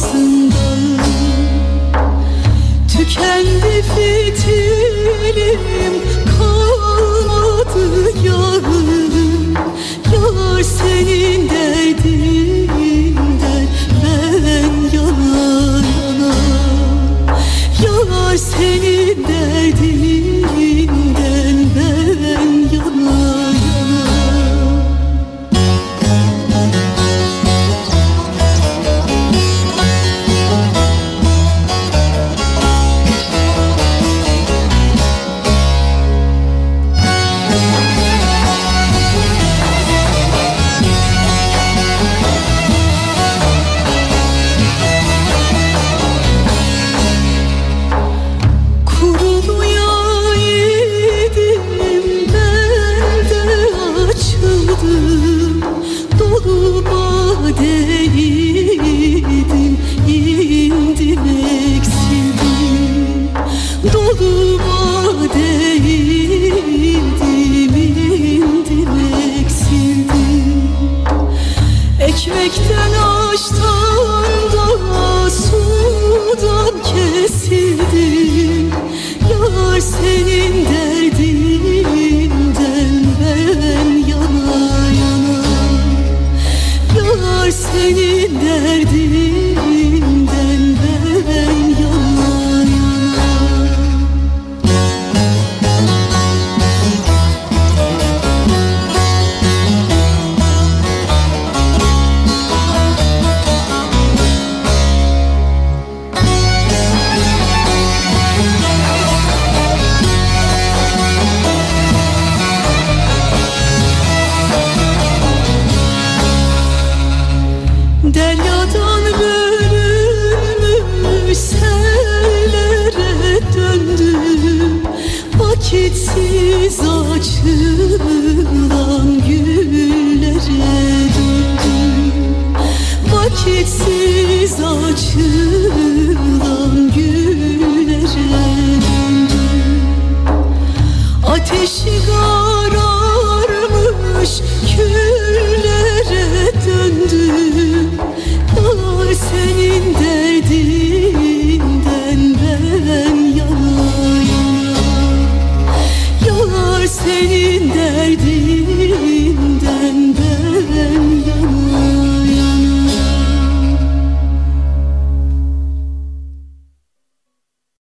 aslında Tükendi fitilim kalmadı yarım Yar senin derdinden ben yana yana Yar senin derdinden Ekmekten Eşitsiz açılan güllere döndüm. Vakitsiz açılan güllere döndüm. Ateşi kararmış küllere döndüm.